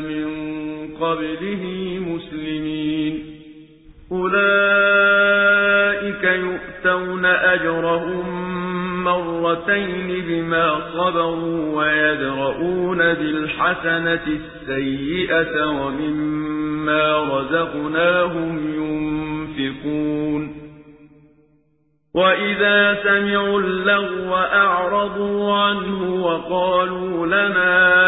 مِنْ قَبْلِهِ مُسْلِمِينَ. أُولَئِكَ يُؤْتَوْنَ أَجْرَهُم مرتين بما صبروا ويدرؤون بالحسنة السيئة ومما رزقناهم ينفقون. وإذا سمعوا اللغو أعرضوا عنه وقالوا لنا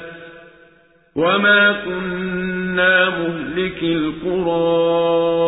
وما كنا مهلك القرى